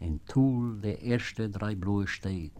in Tool der erste drei Blue steht.